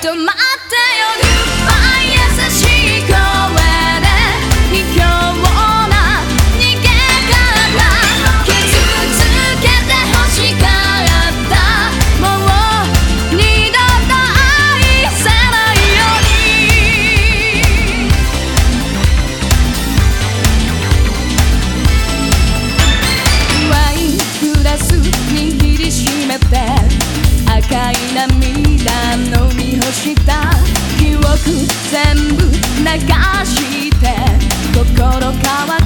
と待ってよしめて赤い涙のた記憶全部流して心乾